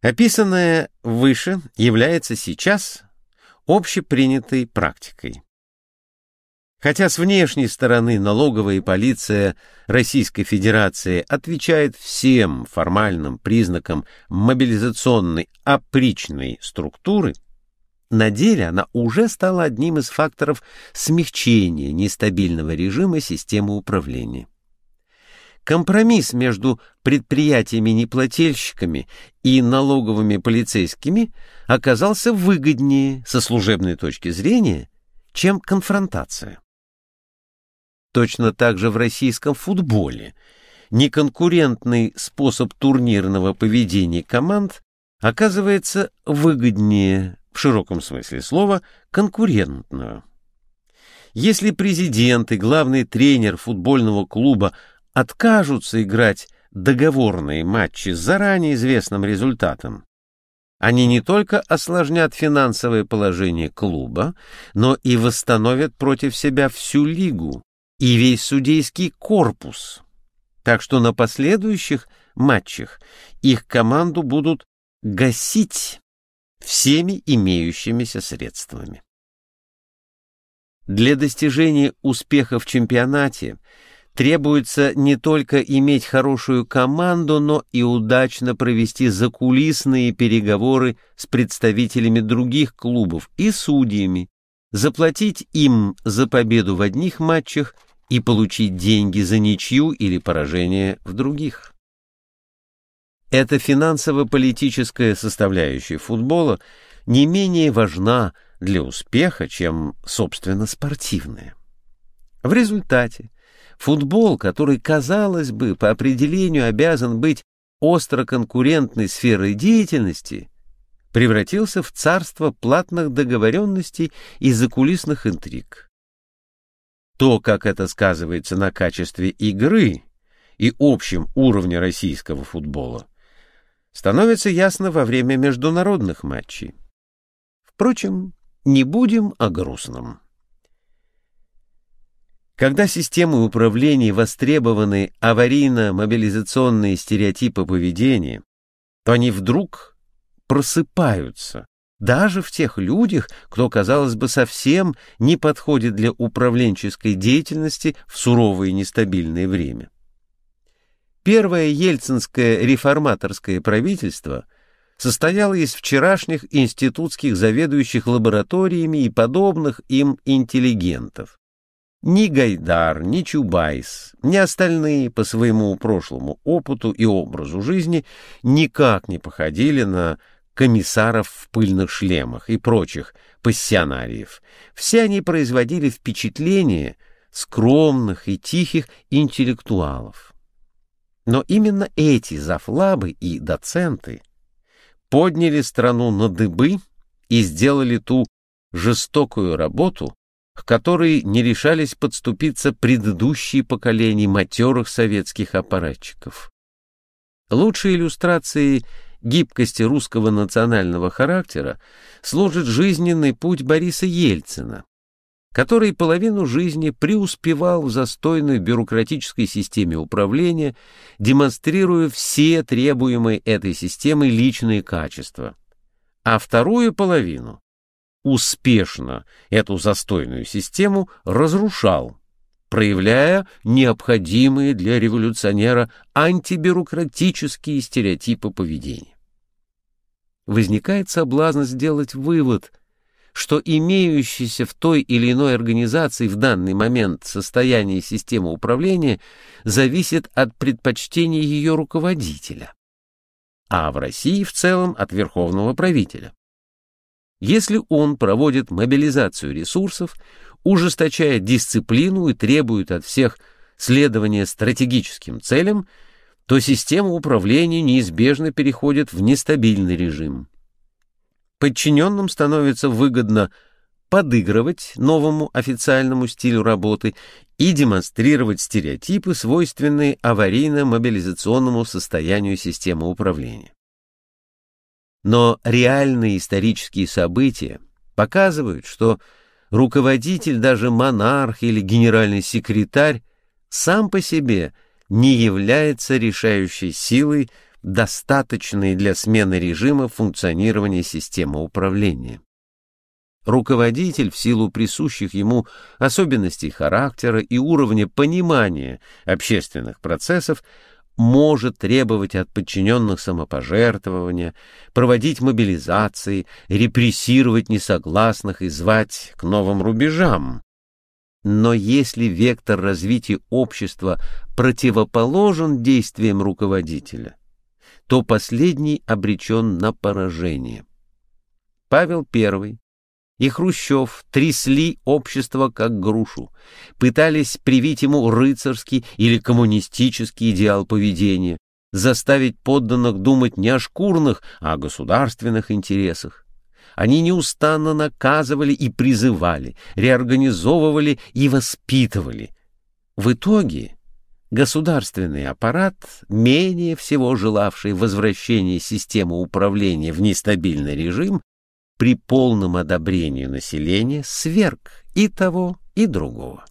Описанное выше является сейчас общепринятой практикой. Хотя с внешней стороны налоговая полиция Российской Федерации отвечает всем формальным признакам мобилизационной опричной структуры, на деле она уже стала одним из факторов смягчения нестабильного режима системы управления. Компромисс между предприятиями-неплательщиками и налоговыми полицейскими оказался выгоднее со служебной точки зрения, чем конфронтация. Точно так же в российском футболе неконкурентный способ турнирного поведения команд оказывается выгоднее, в широком смысле слова, конкурентного. Если президент и главный тренер футбольного клуба откажутся играть договорные матчи с заранее известным результатом, они не только осложнят финансовое положение клуба, но и восстановят против себя всю лигу и весь судейский корпус. Так что на последующих матчах их команду будут гасить всеми имеющимися средствами. Для достижения успеха в чемпионате требуется не только иметь хорошую команду, но и удачно провести закулисные переговоры с представителями других клубов и судьями, заплатить им за победу в одних матчах и получить деньги за ничью или поражение в других. Эта финансово-политическая составляющая футбола не менее важна для успеха, чем, собственно, спортивная. В результате Футбол, который, казалось бы, по определению обязан быть остро конкурентной сферой деятельности, превратился в царство платных договоренностей и закулисных интриг. То, как это сказывается на качестве игры и общем уровне российского футбола, становится ясно во время международных матчей. Впрочем, не будем о грустном. Когда системой управления востребованы аварийно-мобилизационные стереотипы поведения, то они вдруг просыпаются, даже в тех людях, кто, казалось бы, совсем не подходит для управленческой деятельности в суровое и нестабильное время. Первое ельцинское реформаторское правительство состояло из вчерашних институтских заведующих лабораториями и подобных им интеллигентов. Ни Гайдар, ни Чубайс, ни остальные по своему прошлому опыту и образу жизни никак не походили на комиссаров в пыльных шлемах и прочих пассионариев. Все они производили впечатление скромных и тихих интеллектуалов. Но именно эти зафлабы и доценты подняли страну на дыбы и сделали ту жестокую работу, к которой не решались подступиться предыдущие поколения матерых советских аппаратчиков. Лучшей иллюстрацией гибкости русского национального характера служит жизненный путь Бориса Ельцина, который половину жизни преуспевал в застойной бюрократической системе управления, демонстрируя все требуемые этой системой личные качества, а вторую половину успешно эту застойную систему разрушал, проявляя необходимые для революционера антибюрократические стереотипы поведения. Возникает соблазн сделать вывод, что имеющееся в той или иной организации в данный момент состояние системы управления зависит от предпочтений ее руководителя, а в России в целом от верховного правителя. Если он проводит мобилизацию ресурсов, ужесточает дисциплину и требует от всех следования стратегическим целям, то система управления неизбежно переходит в нестабильный режим. Подчиненным становится выгодно подыгрывать новому официальному стилю работы и демонстрировать стереотипы, свойственные аварийно-мобилизационному состоянию системы управления. Но реальные исторические события показывают, что руководитель, даже монарх или генеральный секретарь сам по себе не является решающей силой достаточные для смены режима функционирования системы управления. Руководитель, в силу присущих ему особенностей характера и уровня понимания общественных процессов, может требовать от подчиненных самопожертвования, проводить мобилизации, репрессировать несогласных и звать к новым рубежам. Но если вектор развития общества противоположен действиям руководителя, то последний обречен на поражение. Павел I и Хрущев трясли общество как грушу, пытались привить ему рыцарский или коммунистический идеал поведения, заставить подданных думать не о шкурных, а о государственных интересах. Они неустанно наказывали и призывали, реорганизовывали и воспитывали. В итоге государственный аппарат, менее всего желавший возвращения системы управления в нестабильный режим, при полном одобрении населения сверг и того, и другого.